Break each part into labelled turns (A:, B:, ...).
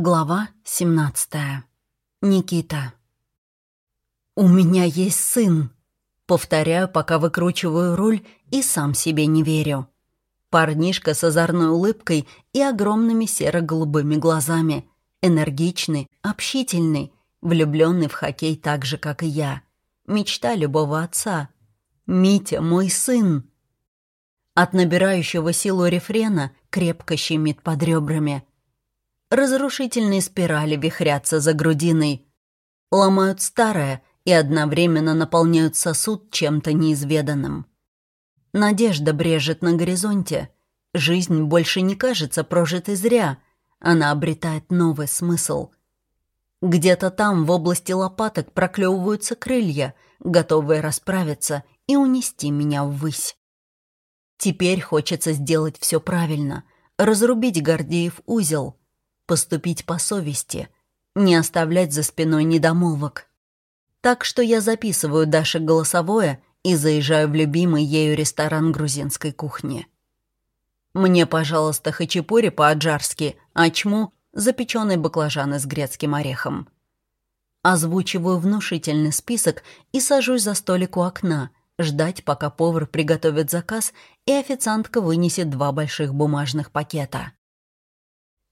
A: Глава 17. Никита. «У меня есть сын!» Повторяю, пока выкручиваю руль и сам себе не верю. Парнишка с озорной улыбкой и огромными серо-голубыми глазами. Энергичный, общительный, влюбленный в хоккей так же, как и я. Мечта любого отца. «Митя, мой сын!» От набирающего силу рефрена крепко щемит под ребрами – Разрушительные спирали вихрятся за грудиной, ломают старое и одновременно наполняют сосуд чем-то неизведанным. Надежда брежет на горизонте. Жизнь больше не кажется прожитой зря. Она обретает новый смысл. Где-то там, в области лопаток, проклевываются крылья, готовые расправиться и унести меня ввысь. Теперь хочется сделать все правильно, разрубить Гордеев узел, поступить по совести, не оставлять за спиной недомолвок. Так что я записываю Даше голосовое и заезжаю в любимый ею ресторан грузинской кухни. Мне, пожалуйста, хачапури по-аджарски, а чму — запеченные баклажаны с грецким орехом. Озвучиваю внушительный список и сажусь за столик у окна, ждать, пока повар приготовит заказ и официантка вынесет два больших бумажных пакета.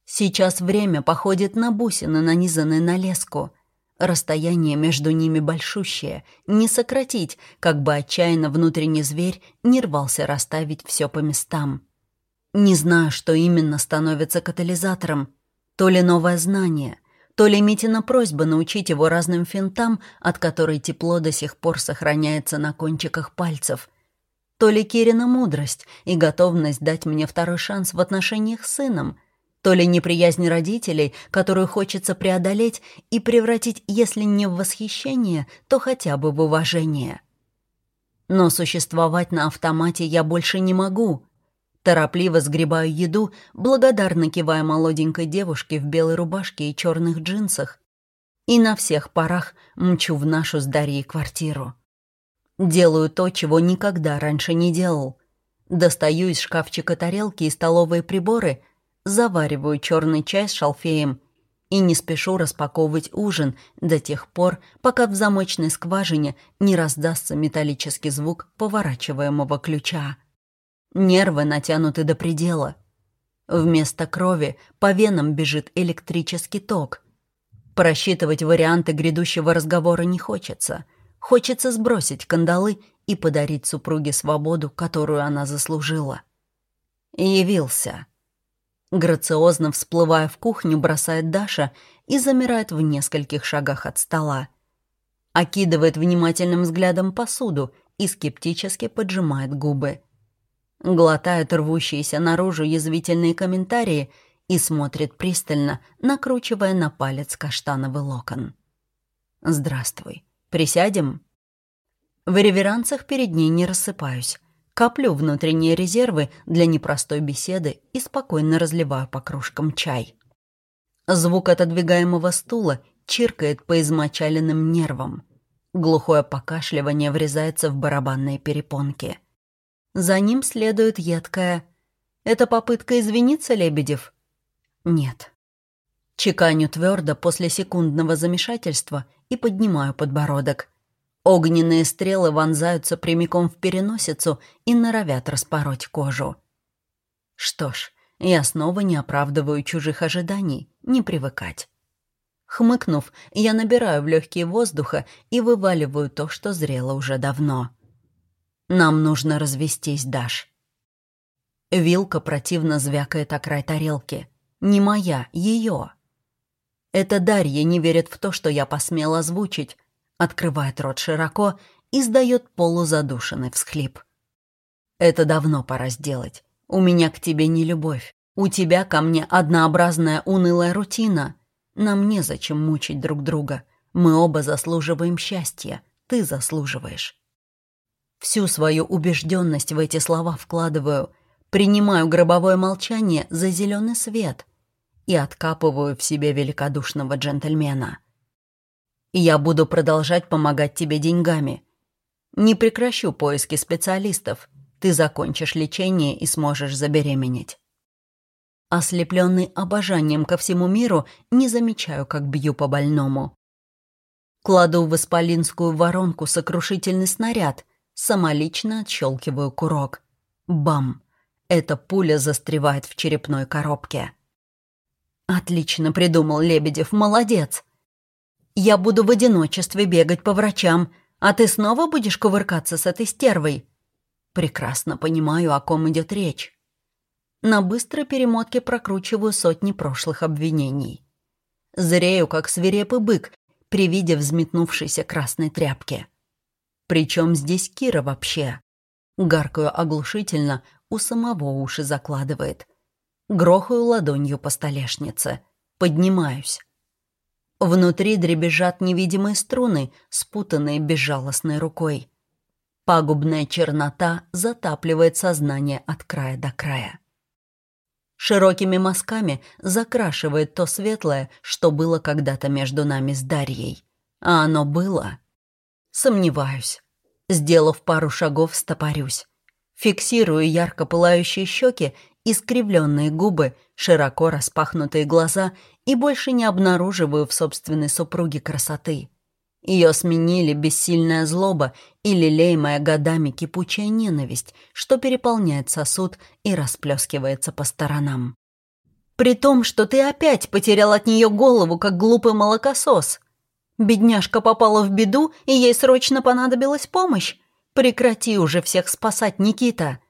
A: Сейчас время походит на бусины, нанизанные на леску. Расстояние между ними большущее, не сократить, как бы отчаянно внутренний зверь не рвался расставить все по местам. Не знаю, что именно становится катализатором. То ли новое знание, то ли Митина просьба научить его разным финтам, от которой тепло до сих пор сохраняется на кончиках пальцев. То ли Кирина мудрость и готовность дать мне второй шанс в отношениях с сыном — то ли неприязнь родителей, которую хочется преодолеть и превратить, если не в восхищение, то хотя бы в уважение. Но существовать на автомате я больше не могу. Торопливо сгребаю еду, благодарно кивая молоденькой девушке в белой рубашке и черных джинсах, и на всех парах мчу в нашу с Дарьей квартиру. Делаю то, чего никогда раньше не делал. Достаю из шкафчика тарелки и столовые приборы — завариваю черный чай с шалфеем и не спешу распаковывать ужин до тех пор, пока в замочной скважине не раздастся металлический звук поворачиваемого ключа. Нервы натянуты до предела. Вместо крови по венам бежит электрический ток. Просчитывать варианты грядущего разговора не хочется. Хочется сбросить кандалы и подарить супруге свободу, которую она заслужила. Явился. Грациозно всплывая в кухню, бросает Даша и замирает в нескольких шагах от стола. Окидывает внимательным взглядом посуду и скептически поджимает губы. Глотает рвущиеся наружу язвительные комментарии и смотрит пристально, накручивая на палец каштановый локон. «Здравствуй. Присядем?» В реверансах перед ней не рассыпаюсь. Коплю внутренние резервы для непростой беседы и спокойно разливаю по кружкам чай. Звук отодвигаемого стула чиркает по измочаленным нервам. Глухое покашливание врезается в барабанные перепонки. За ним следует едкая «Это попытка извиниться, Лебедев?» «Нет». Чеканю твердо после секундного замешательства и поднимаю подбородок – Огненные стрелы вонзаются прямиком в переносицу и норовят распороть кожу. Что ж, я снова не оправдываю чужих ожиданий, не привыкать. Хмыкнув, я набираю в легкие воздуха и вываливаю то, что зрело уже давно. Нам нужно развестись, Даш. Вилка противно звякает о край тарелки. Не моя, ее. Это Дарья не верит в то, что я посмел озвучить, открывает рот широко и сдает полузадушенный всхлип. «Это давно пора сделать. У меня к тебе не любовь. У тебя ко мне однообразная унылая рутина. Нам незачем мучить друг друга. Мы оба заслуживаем счастья. Ты заслуживаешь». Всю свою убежденность в эти слова вкладываю, принимаю гробовое молчание за зеленый свет и откапываю в себе великодушного джентльмена я буду продолжать помогать тебе деньгами. Не прекращу поиски специалистов. Ты закончишь лечение и сможешь забеременеть. Ослепленный обожанием ко всему миру, не замечаю, как бью по больному. Кладу в исполинскую воронку сокрушительный снаряд, самолично отщелкиваю курок. Бам! Эта пуля застревает в черепной коробке. Отлично придумал Лебедев, молодец. Я буду в одиночестве бегать по врачам, а ты снова будешь кувыркаться с этой стервой. Прекрасно понимаю, о ком идет речь. На быстрой перемотке прокручиваю сотни прошлых обвинений. Зрею, как свирепый бык, при виде взметнувшейся красной тряпки. Причем здесь Кира вообще? Гаркаю оглушительно, у самого уши закладывает. Грохаю ладонью по столешнице. Поднимаюсь. Внутри дребезжат невидимые струны, спутанные безжалостной рукой. Пагубная чернота затапливает сознание от края до края. Широкими мазками закрашивает то светлое, что было когда-то между нами с Дарьей. А оно было? Сомневаюсь. Сделав пару шагов, стопорюсь. Фиксирую ярко пылающие щеки, искривленные губы, широко распахнутые глаза и больше не обнаруживаю в собственной супруге красоты. Ее сменили бессильная злоба и лелеемая годами кипучая ненависть, что переполняет сосуд и расплескивается по сторонам. При том, что ты опять потерял от нее голову, как глупый молокосос. Бедняжка попала в беду, и ей срочно понадобилась помощь. Прекрати уже всех спасать, Никита.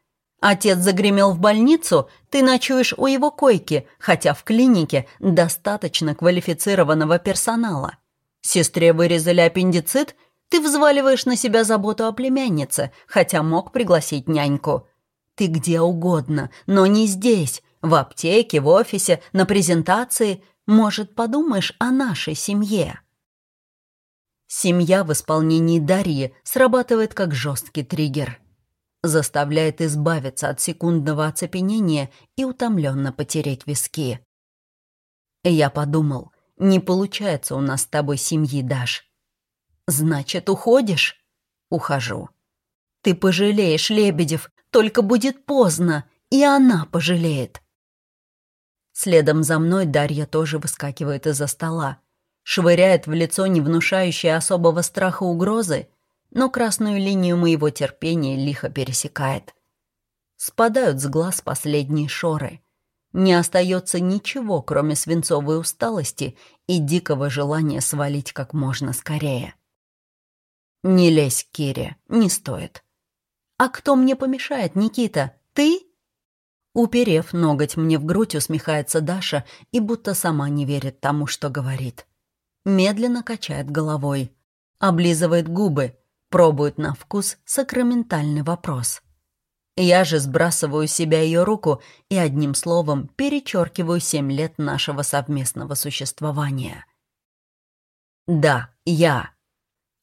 A: Отец загремел в больницу, ты ночуешь у его койки, хотя в клинике достаточно квалифицированного персонала. Сестре вырезали аппендицит, ты взваливаешь на себя заботу о племяннице, хотя мог пригласить няньку. Ты где угодно, но не здесь, в аптеке, в офисе, на презентации. Может, подумаешь о нашей семье?» Семья в исполнении Дарьи срабатывает как жесткий триггер. Заставляет избавиться от секундного оцепенения и утомленно потереть виски. Я подумал, не получается у нас с тобой семьи, Даш. Значит, уходишь? Ухожу. Ты пожалеешь, Лебедев, только будет поздно, и она пожалеет. Следом за мной Дарья тоже выскакивает из-за стола швыряет в лицо не внушающие особого страха угрозы, но красную линию моего терпения лихо пересекает. Спадают с глаз последние шоры. Не остается ничего, кроме свинцовой усталости и дикого желания свалить как можно скорее. «Не лезь, Кире, не стоит». «А кто мне помешает, Никита? Ты?» Уперев ноготь мне в грудь, усмехается Даша и будто сама не верит тому, что говорит медленно качает головой, облизывает губы, пробует на вкус сакраментальный вопрос. Я же сбрасываю с себя ее руку и одним словом перечеркиваю семь лет нашего совместного существования. Да, я.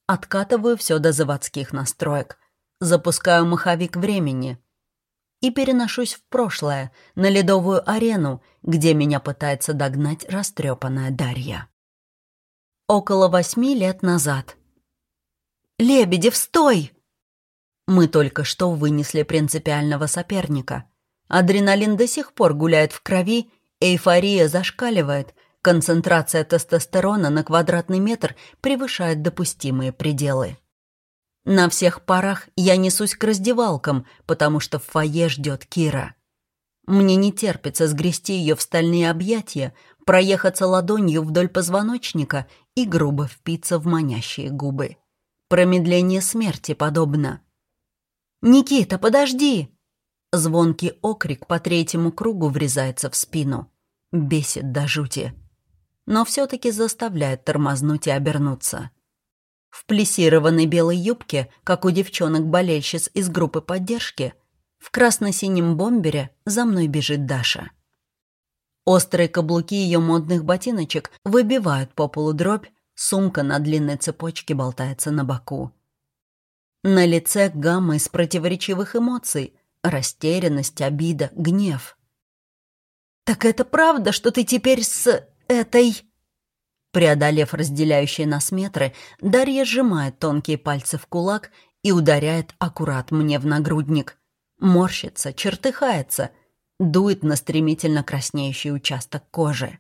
A: Откатываю все до заводских настроек, запускаю маховик времени и переношусь в прошлое, на ледовую арену, где меня пытается догнать растрепанная Дарья около восьми лет назад. «Лебедев, стой!» Мы только что вынесли принципиального соперника. Адреналин до сих пор гуляет в крови, эйфория зашкаливает, концентрация тестостерона на квадратный метр превышает допустимые пределы. На всех парах я несусь к раздевалкам, потому что в фойе ждет Кира. Мне не терпится сгрести ее в стальные объятия, проехаться ладонью вдоль позвоночника и грубо впиться в манящие губы. Промедление смерти подобно. «Никита, подожди!» Звонкий окрик по третьему кругу врезается в спину. Бесит до жути. Но все-таки заставляет тормознуть и обернуться. В плесированной белой юбке, как у девчонок-болельщиц из группы поддержки, в красно-синем бомбере за мной бежит Даша. Острые каблуки ее модных ботиночек выбивают по полу дробь, сумка на длинной цепочке болтается на боку. На лице гамма из противоречивых эмоций — растерянность, обида, гнев. «Так это правда, что ты теперь с этой...» Преодолев разделяющие нас метры, Дарья сжимает тонкие пальцы в кулак и ударяет аккурат мне в нагрудник. Морщится, чертыхается — дует на стремительно краснеющий участок кожи.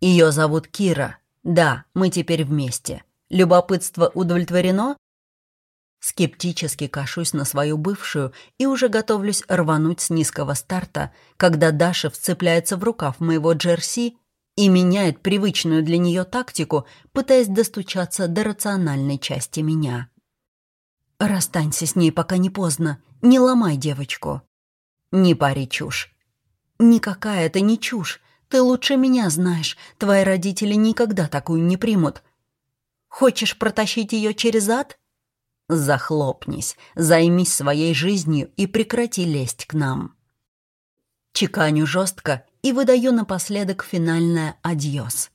A: Ее зовут Кира. Да, мы теперь вместе. Любопытство удовлетворено? Скептически кашусь на свою бывшую и уже готовлюсь рвануть с низкого старта, когда Даша вцепляется в рукав моего джерси и меняет привычную для нее тактику, пытаясь достучаться до рациональной части меня. «Расстанься с ней, пока не поздно. Не ломай девочку». «Не пари чушь». «Никакая это не чушь. Ты лучше меня знаешь. Твои родители никогда такую не примут. Хочешь протащить ее через ад?» «Захлопнись, займись своей жизнью и прекрати лезть к нам». Чеканю жестко и выдаю напоследок финальное «адьос».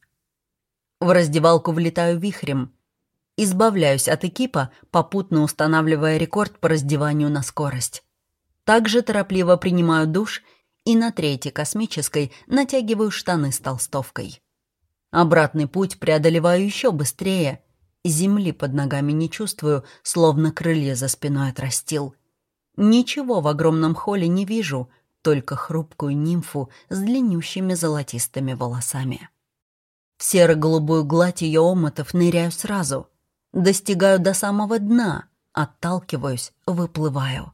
A: В раздевалку влетаю вихрем. Избавляюсь от экипа, попутно устанавливая рекорд по раздеванию на скорость. Также торопливо принимаю душ и на третьей космической натягиваю штаны с толстовкой. Обратный путь преодолеваю еще быстрее, Земли под ногами не чувствую, словно крылья за спиной отрастил. Ничего в огромном холле не вижу, только хрупкую нимфу с длиннющими золотистыми волосами. В серо-голубую гладь ее омотов ныряю сразу. Достигаю до самого дна, отталкиваюсь, выплываю.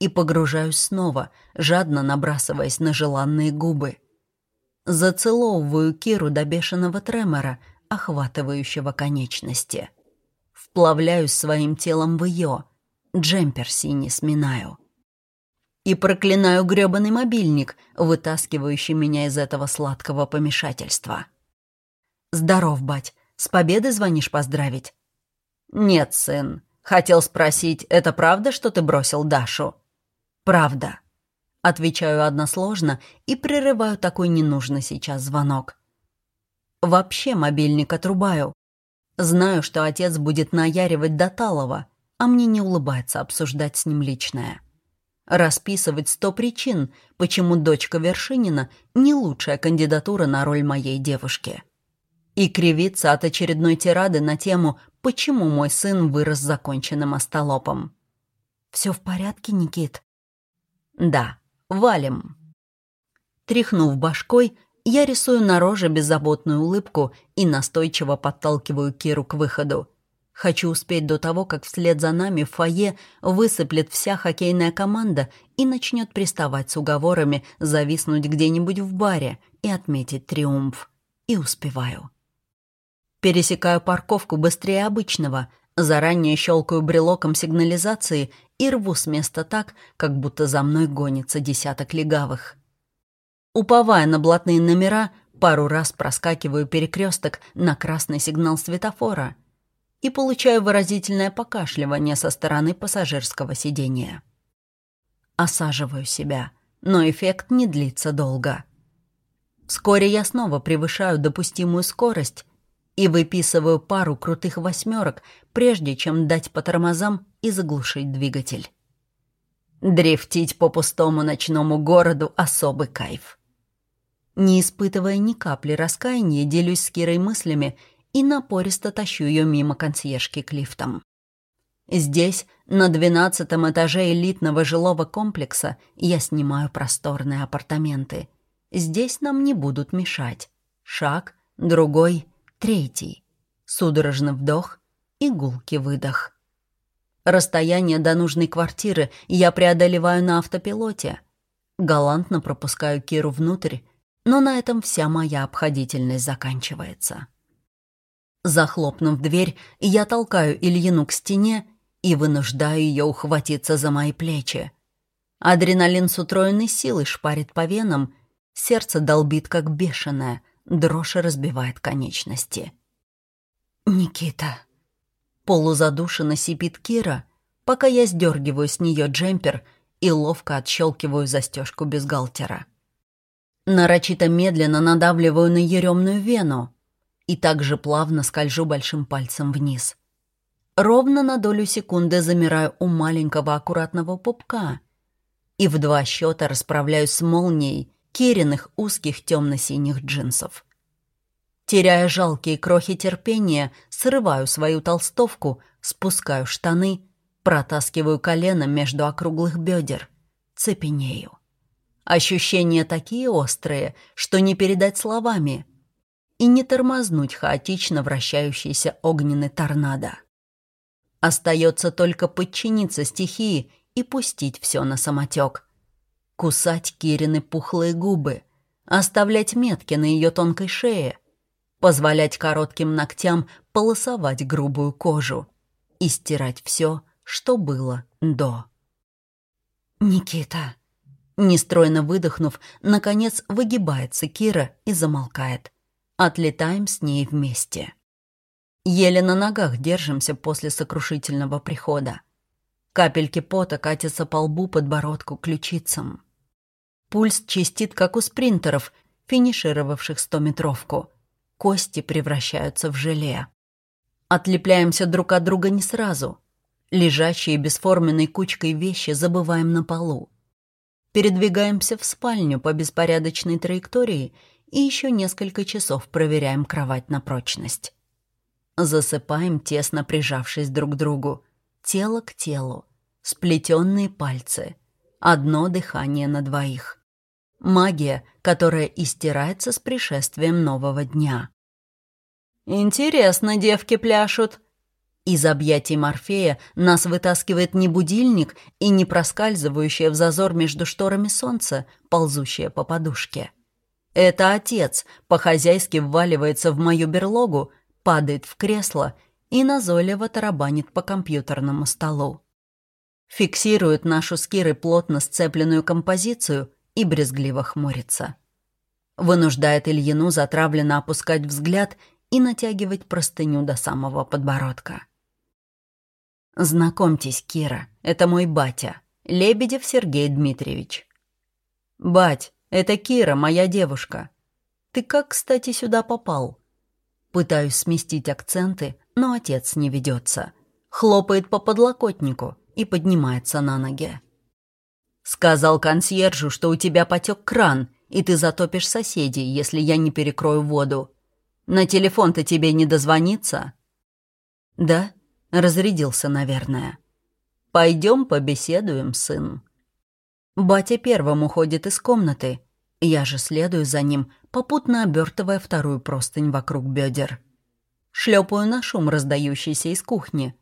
A: И погружаюсь снова, жадно набрасываясь на желанные губы. Зацеловываю Киру до бешеного тремора — охватывающего конечности. Вплавляюсь своим телом в ее, джемпер синий сминаю. И проклинаю грёбаный мобильник, вытаскивающий меня из этого сладкого помешательства. «Здоров, бать, с победы звонишь поздравить?» «Нет, сын. Хотел спросить, это правда, что ты бросил Дашу?» «Правда». Отвечаю односложно и прерываю такой ненужный сейчас звонок. Вообще мобильник отрубаю. Знаю, что отец будет наяривать до Талова, а мне не улыбается обсуждать с ним личное. Расписывать сто причин, почему дочка Вершинина не лучшая кандидатура на роль моей девушки. И кривиться от очередной тирады на тему «Почему мой сын вырос законченным остолопом?» «Все в порядке, Никит?» «Да, валим». Тряхнув башкой, я рисую на роже беззаботную улыбку и настойчиво подталкиваю Киру к выходу. Хочу успеть до того, как вслед за нами в фойе высыплет вся хоккейная команда и начнет приставать с уговорами зависнуть где-нибудь в баре и отметить триумф. И успеваю. Пересекаю парковку быстрее обычного, заранее щелкаю брелоком сигнализации и рву с места так, как будто за мной гонится десяток легавых. Уповая на блатные номера, пару раз проскакиваю перекресток на красный сигнал светофора и получаю выразительное покашливание со стороны пассажирского сидения. Осаживаю себя, но эффект не длится долго. Вскоре я снова превышаю допустимую скорость и выписываю пару крутых восьмерок, прежде чем дать по тормозам и заглушить двигатель. Дрифтить по пустому ночному городу — особый кайф. Не испытывая ни капли раскаяния, делюсь с Кирой мыслями и напористо тащу ее мимо консьержки к лифтам. Здесь, на двенадцатом этаже элитного жилого комплекса, я снимаю просторные апартаменты. Здесь нам не будут мешать. Шаг, другой, третий. Судорожный вдох и гулкий выдох. Расстояние до нужной квартиры я преодолеваю на автопилоте. Галантно пропускаю Киру внутрь, но на этом вся моя обходительность заканчивается. Захлопнув дверь, я толкаю Ильину к стене и вынуждаю ее ухватиться за мои плечи. Адреналин с утроенной силой шпарит по венам, сердце долбит как бешеное, дрожь разбивает конечности. «Никита!» Полузадушенно сипит Кира, пока я сдергиваю с нее джемпер и ловко отщелкиваю застежку бюстгальтера. Нарочито медленно надавливаю на еремную вену и также плавно скольжу большим пальцем вниз. Ровно на долю секунды замираю у маленького аккуратного пупка и в два счета расправляюсь с молнией Кириных узких темно-синих джинсов. Теряя жалкие крохи терпения, срываю свою толстовку, спускаю штаны, протаскиваю колено между округлых бедер, цепенею Ощущения такие острые, что не передать словами. И не тормознуть хаотично вращающийся огненный торнадо. Остается только подчиниться стихии и пустить все на самотек. Кусать Кирины пухлые губы, оставлять метки на ее тонкой шее, позволять коротким ногтям полосовать грубую кожу и стирать все, что было до. «Никита!» Нестройно выдохнув, наконец выгибается Кира и замолкает. Отлетаем с ней вместе. Еле на ногах держимся после сокрушительного прихода. Капельки пота катятся по лбу, подбородку, ключицам. Пульс чистит, как у спринтеров, финишировавших стометровку. Кости превращаются в желе. Отлепляемся друг от друга не сразу. Лежащие бесформенной кучкой вещи забываем на полу. Передвигаемся в спальню по беспорядочной траектории и еще несколько часов проверяем кровать на прочность. Засыпаем, тесно прижавшись друг к другу, тело к телу, сплетенные пальцы, одно дыхание на двоих. Магия, которая истирается с пришествием нового дня. «Интересно, девки пляшут», из объятий Морфея нас вытаскивает не будильник и не проскальзывающее в зазор между шторами солнце, ползущее по подушке. Это отец по-хозяйски вваливается в мою берлогу, падает в кресло и назойливо тарабанит по компьютерному столу. Фиксирует нашу с Кирой плотно сцепленную композицию и брезгливо хмурится. Вынуждает Ильину затравленно опускать взгляд и натягивать простыню до самого подбородка. «Знакомьтесь, Кира, это мой батя, Лебедев Сергей Дмитриевич». «Бать, это Кира, моя девушка. Ты как, кстати, сюда попал?» Пытаюсь сместить акценты, но отец не ведется. Хлопает по подлокотнику и поднимается на ноги. «Сказал консьержу, что у тебя потек кран, и ты затопишь соседей, если я не перекрою воду. На телефон-то тебе не дозвониться?» «Да?» Разрядился, наверное. «Пойдем побеседуем, сын». Батя первым уходит из комнаты. Я же следую за ним, попутно обертывая вторую простынь вокруг бедер. Шлепаю на шум, раздающийся из кухни.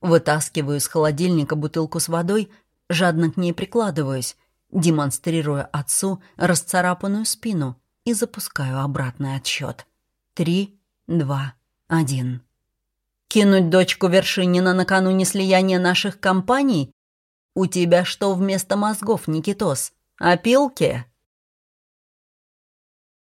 A: Вытаскиваю из холодильника бутылку с водой, жадно к ней прикладываюсь, демонстрируя отцу расцарапанную спину и запускаю обратный отсчет. Три, два, один. Кинуть дочку Вершинина накануне слияния наших компаний? У тебя что вместо мозгов, Никитос? Опилки?